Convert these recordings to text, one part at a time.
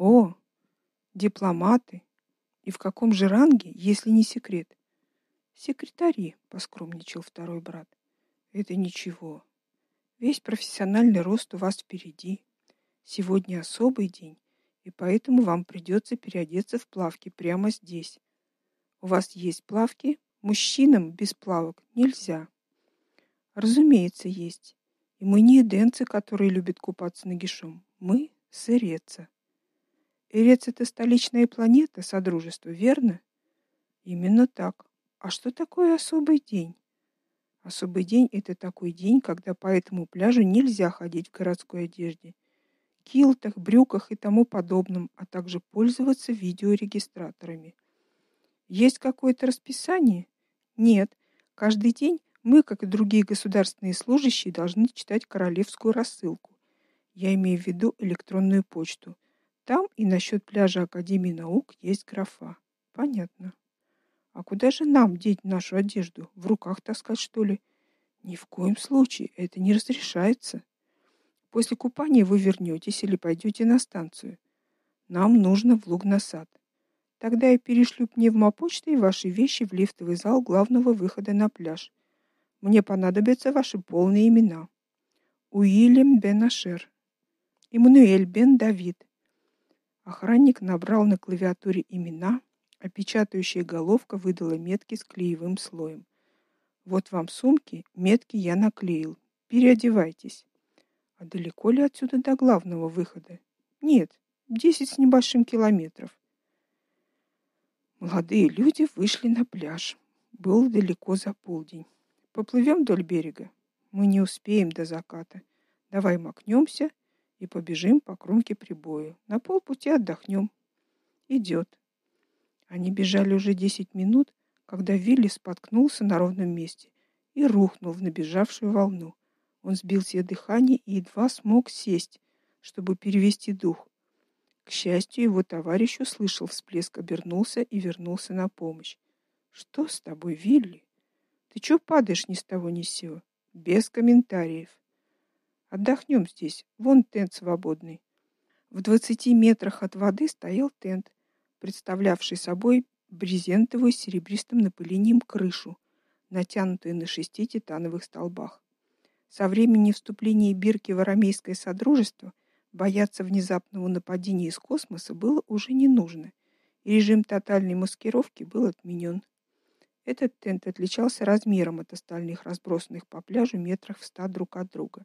О, дипломаты. И в каком же ранге, если не секрет? Секретари, поскромничал второй брат. Это ничего. Весь профессиональный рост у вас впереди. Сегодня особый день, и поэтому вам придется переодеться в плавки прямо здесь. У вас есть плавки? Мужчинам без плавок нельзя. Разумеется, есть. И мы не эденцы, которые любят купаться нагишом. Мы сыреца. Эрец это столичная планета содружества, верно? Именно так. А что такое особый день? Особый день это такой день, когда по этому пляжу нельзя ходить в городской одежде, килтах, брюках и тому подобном, а также пользоваться видеорегистраторами. Есть какое-то расписание? Нет. Каждый день мы, как и другие государственные служащие, должны читать королевскую рассылку. Я имею в виду электронную почту. Там и насчет пляжа Академии наук есть графа. Понятно. А куда же нам деть нашу одежду? В руках таскать, что ли? Ни в коем случае, это не разрешается. После купания вы вернётесь или пойдёте на станцию. Нам нужно в Лугнасад. Тогда я перешлю пневмопочтой ваши вещи в лифтовый зал главного выхода на пляж. Мне понадобятся ваши полные имена. Уильям Бен Ашер, Эммануэль Бен Давид, Охранник набрал на клавиатуре имена, а печатающая головка выдала метки с клеевым слоем. Вот вам сумки, метки я наклеил. Переодевайтесь. А далеко ли отсюда до главного выхода? Нет, десять с небольшим километров. Молодые люди вышли на пляж. Было далеко за полдень. Поплывем вдоль берега. Мы не успеем до заката. Давай макнемся и побежим по кромке прибоя. На полпути отдохнем. Идет. Они бежали уже десять минут, когда Вилли споткнулся на ровном месте и рухнул в набежавшую волну. Он сбил себе дыхание и едва смог сесть, чтобы перевести дух. К счастью, его товарищ услышал всплеск, обернулся и вернулся на помощь. Что с тобой, Вилли? Ты что падаешь ни с того ни с сего? Без комментариев. Отдохнем здесь. Вон тент свободный. В двадцати метрах от воды стоял тент, представлявший собой брезентовую с серебристым напылением крышу, натянутую на шести титановых столбах. Со времени вступления Бирки в арамейское содружество бояться внезапного нападения из космоса было уже не нужно, и режим тотальной маскировки был отменен. Этот тент отличался размером от остальных разбросанных по пляжу метрах в ста друг от друга.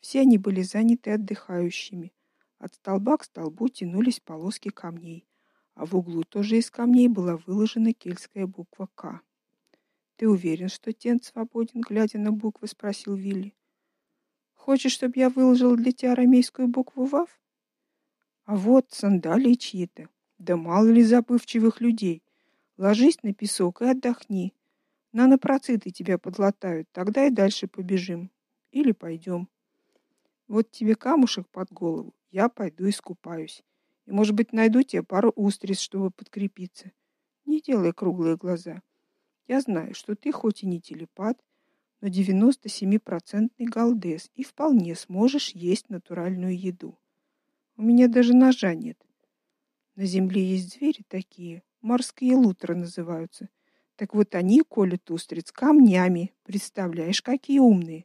Все они были заняты отдыхающими. От столба к столбу тянулись полоски камней, а в углу тоже из камней была выложена кельтская буква К. Ты уверен, что тент свободен, глядя на буквы, спросил Вилли. Хочешь, чтобы я выложил для тебя арамейскую букву ВАВ? А вот сандалии чьи-то. Да мало ли забывчивых людей. Ложись на песок и отдохни. Нанопроциты тебя подлатают, тогда и дальше побежим. Или пойдем. Вот тебе камушек под голову, я пойду искупаюсь. И, может быть, найду тебе пару устриц, чтобы подкрепиться. Не делай круглые глаза. Я знаю, что ты хоть и не телепат, но 97-процентный галдес и вполне сможешь есть натуральную еду. У меня даже ножа нет. На земле есть звери такие, морские лутры называются. Так вот они колют устриц камнями. Представляешь, какие умные.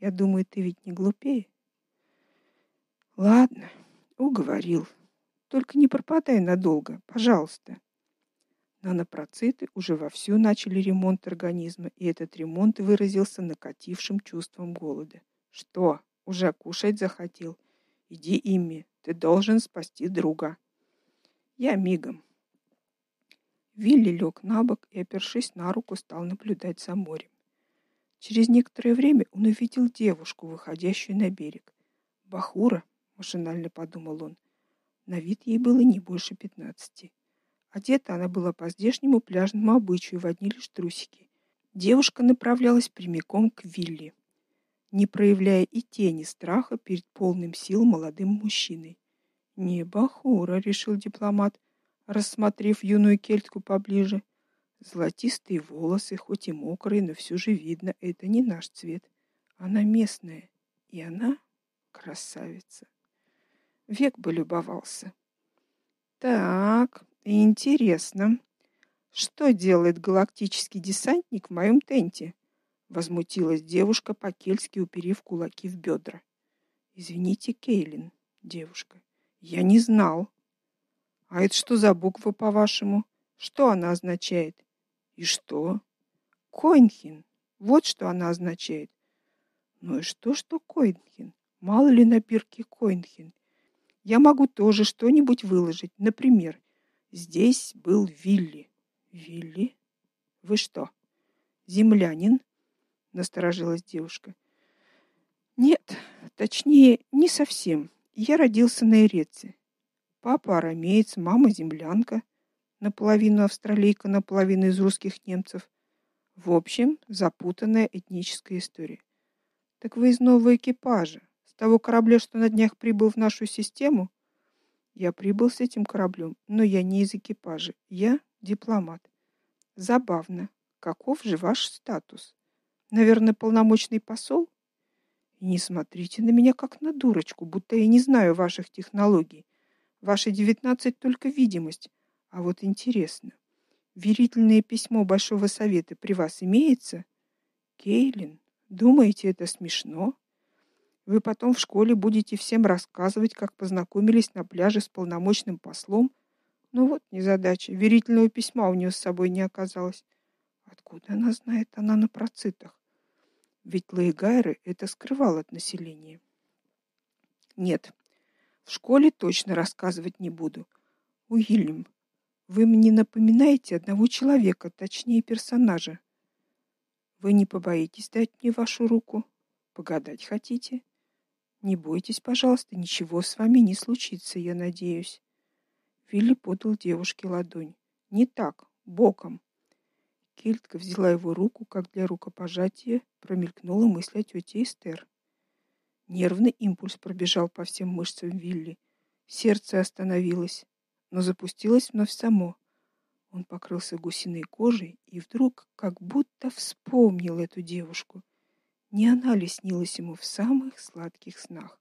Я думаю, ты ведь не глупее. Ладно, уговорил. Только не пропадай надолго, пожалуйста. Нанопроциты уже вовсю начали ремонт организма, и этот ремонт выразился накатившим чувством голода. Что, уже кушать захотел? Иди, Имми, ты должен спасти друга. Я мигом. Вилли лег на бок и, опершись на руку, стал наблюдать за морем. Через некоторое время он увидел девушку, выходящую на берег. Бахура, машинально подумал он. На вид ей было не больше пятнадцати. Одета она была по здешнему пляжному обычаю в одни лишь трусики. Девушка направлялась прямиком к вилле, не проявляя и тени страха перед полным сил молодым мужчиной. "Не бахура", решил дипломат, рассмотрев юную кельтку поближе. Золотистые волосы, хоть и мокрые, но все же видно, это не наш цвет. Она местная, и она красавица. Век бы любовался. Так, интересно. Что делает галактический десантник в моем тенте? возмутилась девушка, по-кельски уперев кулаки в бедра. Извините, Кейлин, девушка. Я не знал. А это что за буква, по-вашему? Что она означает? И что? Койнхин. Вот что она означает. Ну и что, что Койнхин? Мало ли на бирке Койнхин. Я могу тоже что-нибудь выложить. Например, здесь был Вилли. Вилли? Вы что? Землянин? Насторожилась девушка. Нет, точнее, не совсем. Я родился на Иреце. Папа арамеец, мама землянка, наполовину австралийка, наполовину из русских немцев. В общем, запутанная этническая история. Так вы из нового экипажа, того корабля, что на днях прибыл в нашу систему? Я прибыл с этим кораблем, но я не из экипажа. Я дипломат. Забавно. Каков же ваш статус? Наверное, полномочный посол? Не смотрите на меня как на дурочку, будто я не знаю ваших технологий. Ваши девятнадцать только видимость. А вот интересно, верительное письмо Большого совета при вас имеется? Кейлин, думаете, это смешно? Вы потом в школе будете всем рассказывать, как познакомились на пляже с полномочным послом. Ну вот незадача. Верительного письма у нее с собой не оказалось. Откуда она знает она на процитах? Ведь Лейгайры это скрывал от населения. Нет. В школе точно рассказывать не буду. Уильям, вы мне напоминаете одного человека, точнее персонажа. Вы не побоитесь дать мне вашу руку? Погадать хотите? Не бойтесь, пожалуйста, ничего с вами не случится, я надеюсь. Вилли подал девушке ладонь. Не так, боком. Кельтка взяла его руку, как для рукопожатия, промелькнула мысль о тете Эстер. Нервный импульс пробежал по всем мышцам Вилли. Сердце остановилось, но запустилось вновь само. Он покрылся гусиной кожей и вдруг как будто вспомнил эту девушку. Не она ли снилась ему в самых сладких снах?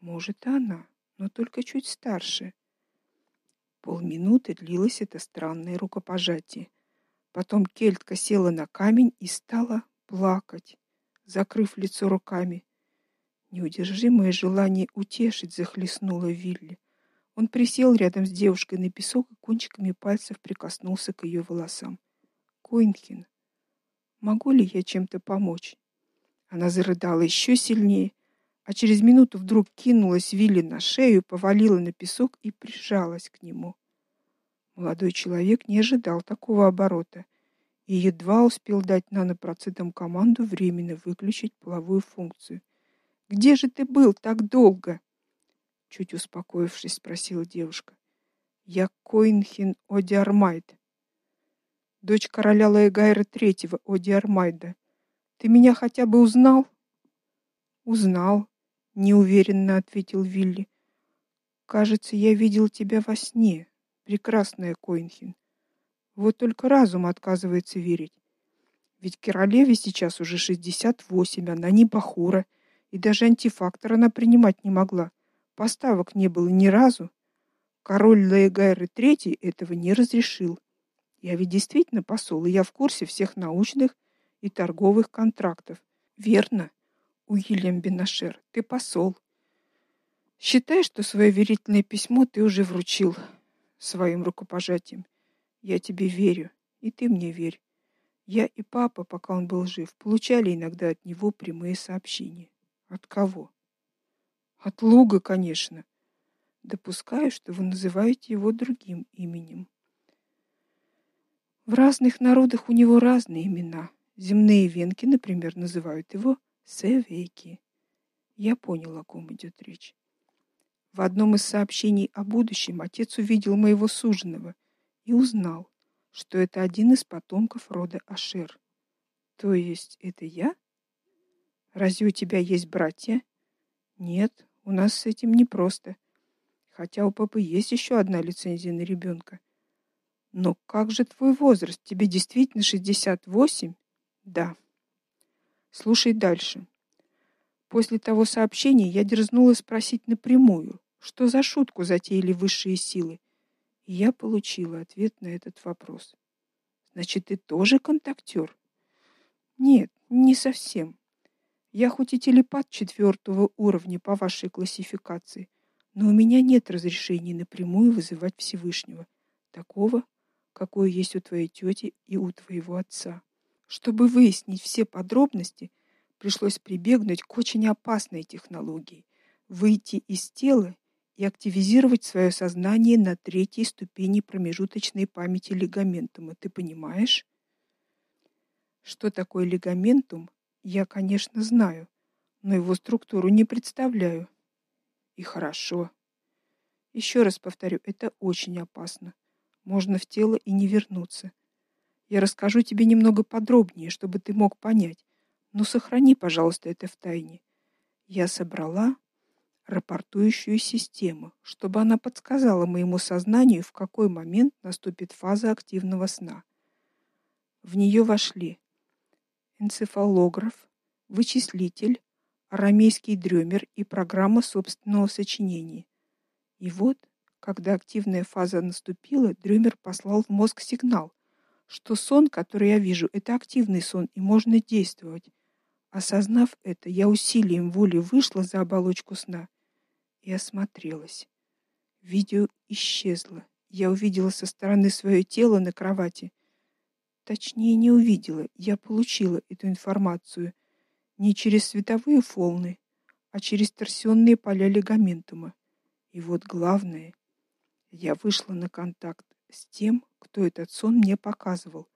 Может, она, но только чуть старше. Полминуты длилось это странное рукопожатие. Потом кельтка села на камень и стала плакать, закрыв лицо руками. Неудержимое желание утешить захлестнуло Вилли. Он присел рядом с девушкой на песок и кончиками пальцев прикоснулся к ее волосам. Коинхин, могу ли я чем-то помочь? Она зарыдала еще сильнее, а через минуту вдруг кинулась Вилли на шею, повалила на песок и прижалась к нему. Молодой человек не ожидал такого оборота и едва успел дать нанопроцитам команду временно выключить половую функцию. Где же ты был так долго? чуть успокоившись, спросила девушка. Я Коинхин Одиармайд, дочь короля Лаэгайра III Одиармайда. Ты меня хотя бы узнал? Узнал, неуверенно ответил Вилли. Кажется, я видел тебя во сне прекрасная Коинхин. Вот только разум отказывается верить. Ведь королеве сейчас уже 68, она не бахура, и даже антифактор она принимать не могла. Поставок не было ни разу. Король Лаэгайр III этого не разрешил. Я ведь действительно посол, и я в курсе всех научных и торговых контрактов. Верно, Уильям Бенашер, ты посол. Считай, что свое верительное письмо ты уже вручил своим рукопожатием. Я тебе верю, и ты мне верь. Я и папа, пока он был жив, получали иногда от него прямые сообщения. От кого? От Луга, конечно. Допускаю, что вы называете его другим именем. В разных народах у него разные имена. Земные венки, например, называют его Севейки. Я понял, о ком идет речь. В одном из сообщений о будущем отец увидел моего суженого и узнал, что это один из потомков рода Ашер. То есть это я? Разве у тебя есть братья? Нет, у нас с этим непросто. Хотя у папы есть еще одна лицензия на ребенка. Но как же твой возраст? Тебе действительно 68? Да. Слушай дальше. После того сообщения я дерзнула спросить напрямую, что за шутку затеяли высшие силы? И я получила ответ на этот вопрос. Значит, ты тоже контактер? Нет, не совсем. Я хоть и телепат четвертого уровня по вашей классификации, но у меня нет разрешения напрямую вызывать Всевышнего, такого, какое есть у твоей тети и у твоего отца. Чтобы выяснить все подробности, пришлось прибегнуть к очень опасной технологии выйти из тела и активизировать свое сознание на третьей ступени промежуточной памяти лигаментума. Ты понимаешь? Что такое лигаментум, я, конечно, знаю, но его структуру не представляю. И хорошо. Еще раз повторю, это очень опасно. Можно в тело и не вернуться. Я расскажу тебе немного подробнее, чтобы ты мог понять. Но сохрани, пожалуйста, это в тайне. Я собрала рапортующую систему, чтобы она подсказала моему сознанию, в какой момент наступит фаза активного сна. В нее вошли энцефалограф, вычислитель, арамейский дрёмер и программа собственного сочинения. И вот, когда активная фаза наступила, дрёмер послал в мозг сигнал, что сон, который я вижу, это активный сон и можно действовать. Осознав это, я усилием воли вышла за оболочку сна и осмотрелась. Видео исчезло. Я увидела со стороны свое тело на кровати. Точнее, не увидела, я получила эту информацию не через световые волны, а через торсионные поля лигаментума. И вот главное, я вышла на контакт с тем, кто этот сон мне показывал,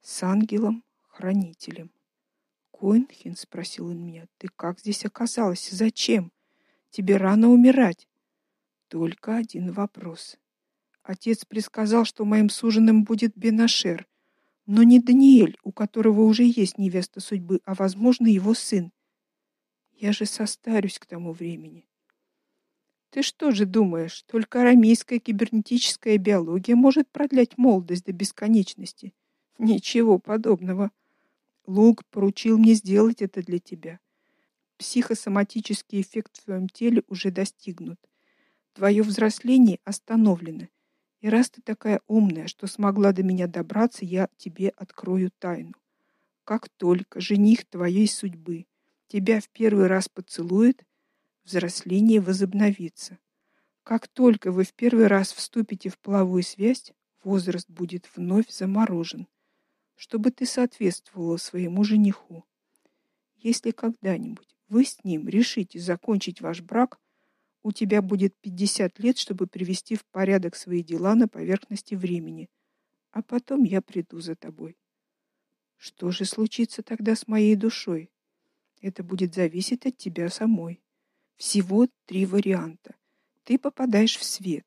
с ангелом-хранителем. Коинхин спросил он меня: "Ты как здесь оказалась? Зачем?" Тебе рано умирать. Только один вопрос. Отец предсказал, что моим суженым будет Бенашер, но не Даниэль, у которого уже есть невеста судьбы, а возможно, его сын. Я же состарюсь к тому времени. Ты что же думаешь, только арамейская кибернетическая биология может продлять молодость до бесконечности? Ничего подобного. Лук поручил мне сделать это для тебя психосоматический эффект в твоем теле уже достигнут. Твое взросление остановлено. И раз ты такая умная, что смогла до меня добраться, я тебе открою тайну. Как только жених твоей судьбы тебя в первый раз поцелует, взросление возобновится. Как только вы в первый раз вступите в половую связь, возраст будет вновь заморожен, чтобы ты соответствовала своему жениху. Если когда-нибудь вы с ним решите закончить ваш брак, у тебя будет 50 лет, чтобы привести в порядок свои дела на поверхности времени. А потом я приду за тобой. Что же случится тогда с моей душой? Это будет зависеть от тебя самой. Всего три варианта. Ты попадаешь в свет.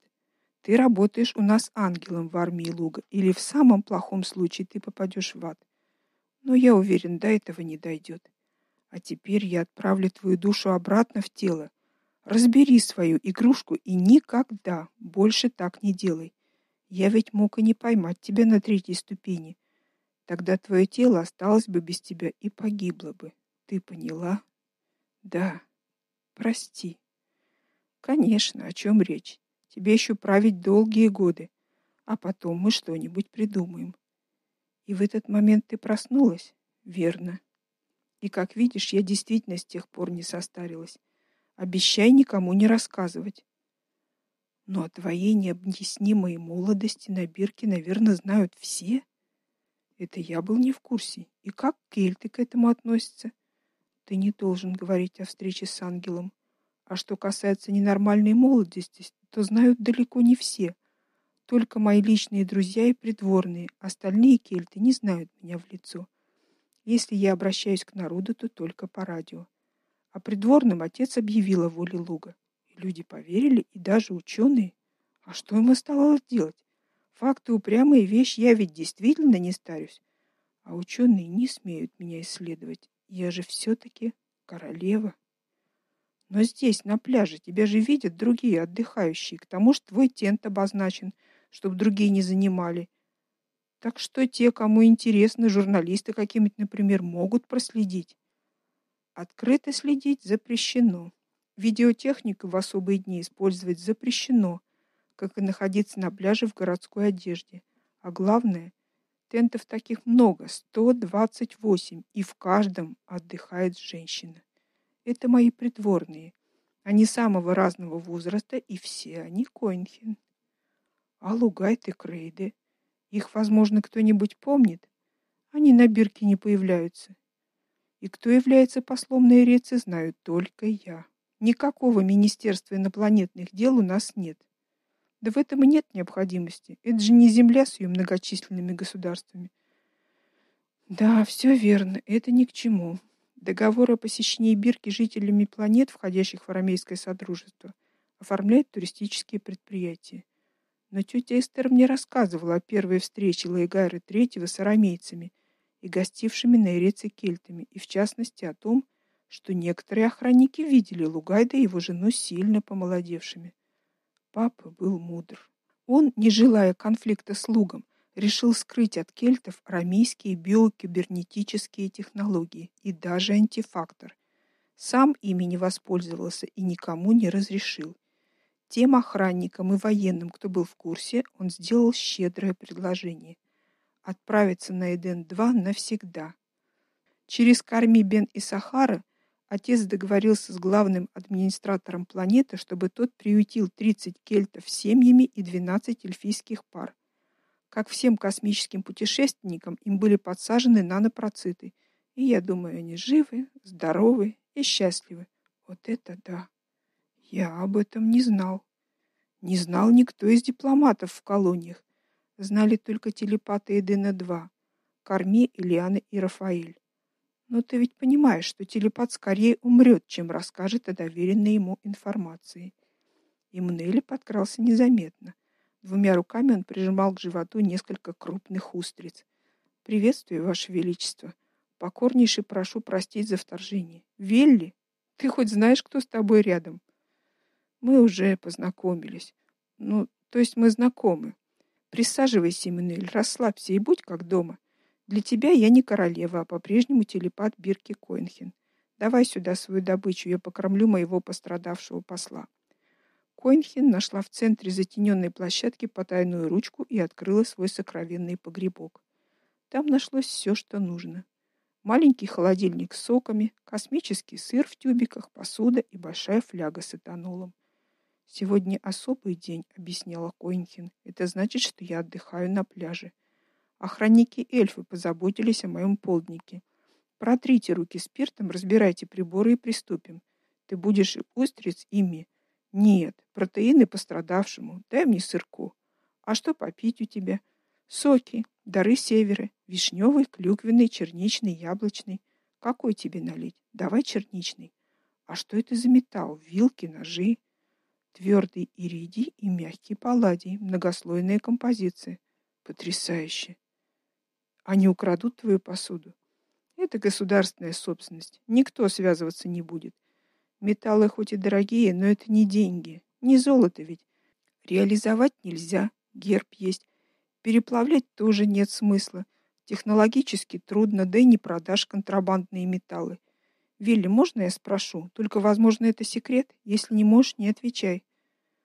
Ты работаешь у нас ангелом в армии Луга, или в самом плохом случае ты попадешь в ад. Но я уверен, до этого не дойдет. А теперь я отправлю твою душу обратно в тело. Разбери свою игрушку и никогда больше так не делай. Я ведь мог и не поймать тебя на третьей ступени. Тогда твое тело осталось бы без тебя и погибло бы. Ты поняла? Да. Прости. Конечно, о чем речь? Тебе еще править долгие годы, а потом мы что-нибудь придумаем. И в этот момент ты проснулась? Верно. И как видишь, я действительно с тех пор не состарилась. Обещай никому не рассказывать. Но о твоей необъяснимой молодости на бирке, наверное, знают все. Это я был не в курсе. И как кельты к этому относятся? Ты не должен говорить о встрече с ангелом. А что касается ненормальной молодости, то знают далеко не все. Только мои личные друзья и придворные, остальные кельты не знают меня в лицо. Если я обращаюсь к народу, то только по радио. А придворным отец объявил о воле Луга. И люди поверили, и даже ученые. А что им оставалось делать? Факты упрямые вещь, я ведь действительно не старюсь. А ученые не смеют меня исследовать. Я же все таки королева. Но здесь, на пляже, тебя же видят другие отдыхающие. К тому же твой тент обозначен, чтобы другие не занимали. Так что те, кому интересно, журналисты какие-нибудь, например, могут проследить. Открыто следить запрещено. Видеотехнику в особые дни использовать запрещено. как и находиться на пляже в городской одежде. А главное, тентов таких много, 128, и в каждом отдыхает женщина. Это мои придворные. Они самого разного возраста, и все они Коинхен. А Лугайт и Крейды, их, возможно, кто-нибудь помнит? Они на бирке не появляются. И кто является послом на Иреце, знаю только я. Никакого министерства инопланетных дел у нас нет. Да в этом и нет необходимости. Это же не Земля с ее многочисленными государствами. Да, все верно, это ни к чему. Договор о посещении Бирки жителями планет, входящих в арамейское содружество, оформляет туристические предприятия. Но тетя Эстер мне рассказывала о первой встрече Лайгайра III с арамейцами и гостившими на Иреце кельтами, и в частности о том, что некоторые охранники видели Лугайда и его жену сильно помолодевшими. Папа был мудр. Он, не желая конфликта с Лугом, решил скрыть от кельтов арамейские биокибернетические технологии и даже антифактор. Сам ими не воспользовался и никому не разрешил. Тем охранникам и военным, кто был в курсе, он сделал щедрое предложение отправиться на Эден-2 навсегда. Через Карми бен и Сахара отец договорился с главным администратором планеты, чтобы тот приютил 30 кельтов с семьями и 12 эльфийских пар. Как всем космическим путешественникам, им были подсажены нанопроциты. И я думаю, они живы, здоровы и счастливы. Вот это да. Я об этом не знал. Не знал никто из дипломатов в колониях. Знали только телепаты Эдена-2, Карми, Ильяна и Рафаэль. Но ты ведь понимаешь, что телепат скорее умрет, чем расскажет о доверенной ему информации. И Мнели подкрался незаметно. Двумя руками он прижимал к животу несколько крупных устриц. Приветствую, ваше величество. Покорнейше прошу простить за вторжение. Велли, ты хоть знаешь, кто с тобой рядом? Мы уже познакомились. Ну, то есть мы знакомы. Присаживайся, Эммануэль, расслабься и будь как дома. Для тебя я не королева, а по-прежнему телепат Бирки Коинхен. Давай сюда свою добычу, я покормлю моего пострадавшего посла. Коинхен нашла в центре затененной площадки потайную ручку и открыла свой сокровенный погребок. Там нашлось все, что нужно. Маленький холодильник с соками, космический сыр в тюбиках, посуда и большая фляга с этанолом. Сегодня особый день, объясняла Коинхен. Это значит, что я отдыхаю на пляже. Охранники эльфы позаботились о моем полднике. Протрите руки спиртом, разбирайте приборы и приступим. Ты будешь устриц ими нет, протеины пострадавшему. Дай мне сырку. А что попить у тебя? Соки, дары севера, вишневый, клюквенный, черничный, яблочный. Какой тебе налить? Давай черничный. А что это за металл? Вилки, ножи, твердый иридий и мягкий палладий, многослойная композиция. Потрясающе. Они украдут твою посуду. Это государственная собственность. Никто связываться не будет. Металлы хоть и дорогие, но это не деньги, не золото ведь. Реализовать нельзя, герб есть. Переплавлять тоже нет смысла. Технологически трудно, да и не продашь контрабандные металлы. Вилли, можно я спрошу? Только, возможно, это секрет. Если не можешь, не отвечай.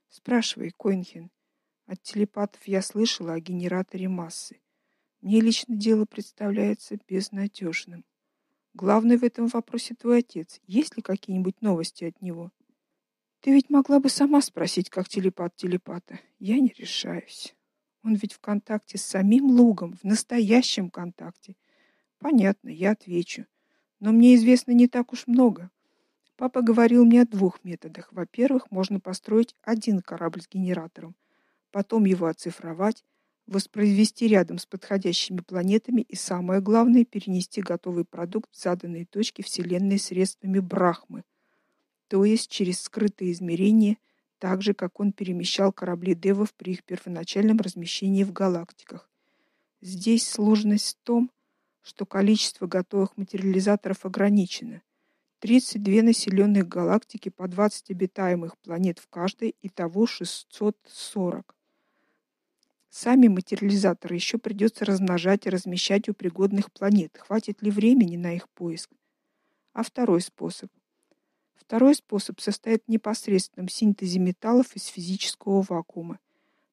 Спрашивай, Коинхен. От телепатов я слышала о генераторе массы. Мне лично дело представляется безнадежным. Главный в этом вопросе твой отец. Есть ли какие-нибудь новости от него? Ты ведь могла бы сама спросить, как телепат телепата. Я не решаюсь. Он ведь в контакте с самим Лугом, в настоящем контакте. Понятно, я отвечу. Но мне известно не так уж много. Папа говорил мне о двух методах. Во-первых, можно построить один корабль с генератором, потом его оцифровать, воспроизвести рядом с подходящими планетами и самое главное перенести готовый продукт в заданные точки вселенной средствами Брахмы, то есть через скрытые измерения, так же как он перемещал корабли девов при их первоначальном размещении в галактиках. Здесь сложность в том, что количество готовых материализаторов ограничено. 32 населенных галактики по 20 обитаемых планет в каждой, и того 640. Сами материализаторы еще придется размножать и размещать у пригодных планет. Хватит ли времени на их поиск? А второй способ. Второй способ состоит в непосредственном синтезе металлов из физического вакуума.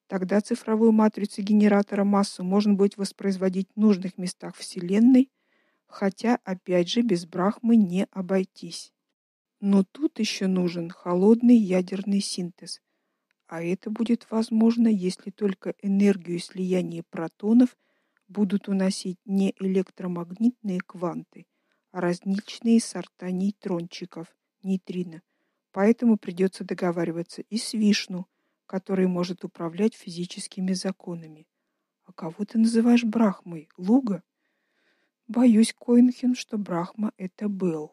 Тогда цифровую матрицу генератора массы можно будет воспроизводить в нужных местах вселенной, хотя опять же без Брахмы не обойтись. Но тут еще нужен холодный ядерный синтез. А это будет возможно, если только энергию слияния протонов будут уносить не электромагнитные кванты, а различные сорта нейтрончиков, нейтрино. Поэтому придется договариваться и с Вишну, который может управлять физическими законами. А кого ты называешь Брахмой? Луга? Боюсь, Коинхин, что Брахма это был.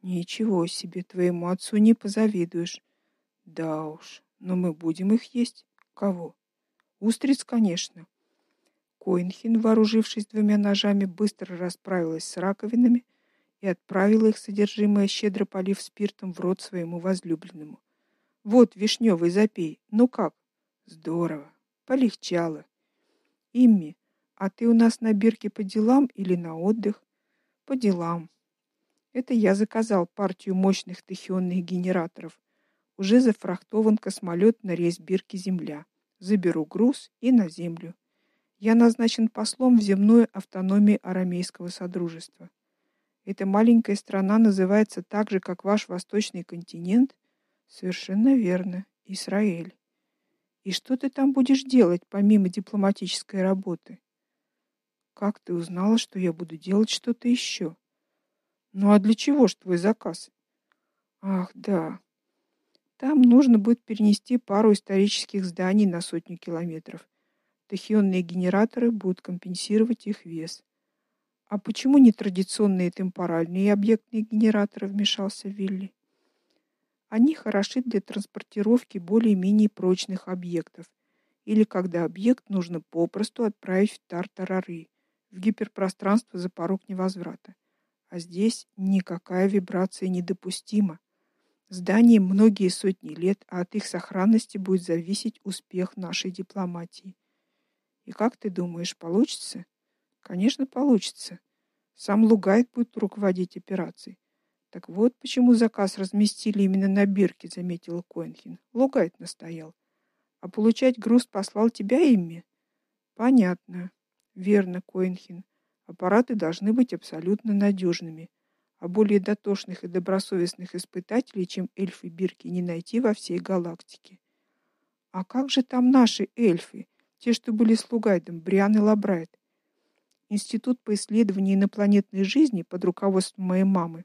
Ничего себе, твоему отцу не позавидуешь. Да уж, но мы будем их есть. Кого? Устриц, конечно. Коинхин, вооружившись двумя ножами, быстро расправилась с раковинами и отправила их содержимое, щедро полив спиртом в рот своему возлюбленному. Вот вишневый запей. Ну как? Здорово. Полегчало. Имми, а ты у нас на бирке по делам или на отдых? По делам. Это я заказал партию мощных тахионных генераторов. Уже зафрахтован космолет на рейс Бирки Земля. Заберу груз и на землю. Я назначен послом в земную автономию арамейского содружества. Эта маленькая страна называется так же, как ваш восточный континент? Совершенно верно, Израиль. И что ты там будешь делать помимо дипломатической работы? Как ты узнала, что я буду делать что-то еще? Ну а для чего ж твой заказ? Ах, да. Там нужно будет перенести пару исторических зданий на сотню километров. Тахионные генераторы будут компенсировать их вес. А почему не традиционные темпоральные объектные генераторы, вмешался Вилли. Они хороши для транспортировки более-менее прочных объектов или когда объект нужно попросту отправить в тартарары, в гиперпространство за порог невозврата а здесь никакая вибрация недопустима. Здание многие сотни лет, а от их сохранности будет зависеть успех нашей дипломатии. И как ты думаешь, получится? Конечно, получится. Сам Лугайт будет руководить операцией. Так вот, почему заказ разместили именно на бирке, заметил Коинхин. Лугайт настоял. А получать груз послал тебя Имми? Понятно. Верно, Коинхин. Аппараты должны быть абсолютно надежными, а более дотошных и добросовестных испытателей, чем эльфы Бирки, не найти во всей галактике. А как же там наши эльфы, те, что были с Лугайдом, Бриан и Лабрайт? Институт по исследованию инопланетной жизни под руководством моей мамы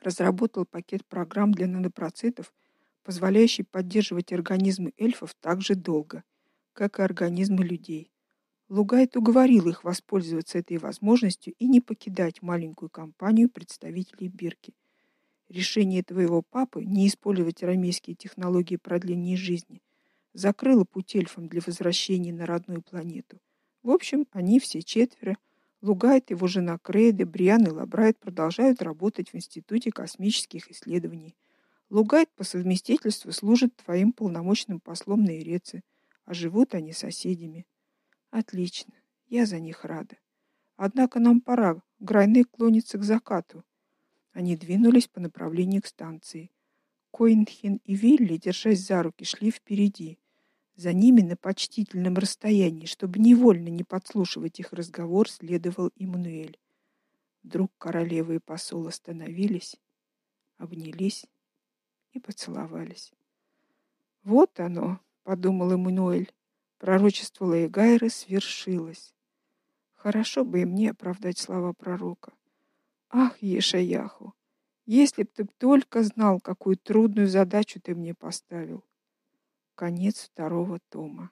разработал пакет программ для нанопроцитов, позволяющий поддерживать организмы эльфов так же долго, как и организмы людей. Лугайт уговорил их воспользоваться этой возможностью и не покидать маленькую компанию представителей Бирки. Решение твоего папы не использовать рамейские технологии продления жизни закрыло путь эльфам для возвращения на родную планету. В общем, они все четверо Лугайт, его жена Крейда, Бриан и Лабрайт продолжают работать в Институте космических исследований. Лугайт по совместительству служит твоим полномочным послом на Иреце, а живут они соседями. Отлично. Я за них рада. Однако нам пора. Грайнек клонится к закату. Они двинулись по направлению к станции. Коинхен и Вилли, держась за руки, шли впереди. За ними на почтительном расстоянии, чтобы невольно не подслушивать их разговор, следовал Иммануэль. Вдруг королева и посол остановились, обнялись и поцеловались. Вот оно, подумал Иммануэль. Пророчество Лаегайры свершилось. Хорошо бы и мне оправдать слова пророка. Ах, Ешаяху, если б ты только знал, какую трудную задачу ты мне поставил. Конец второго тома.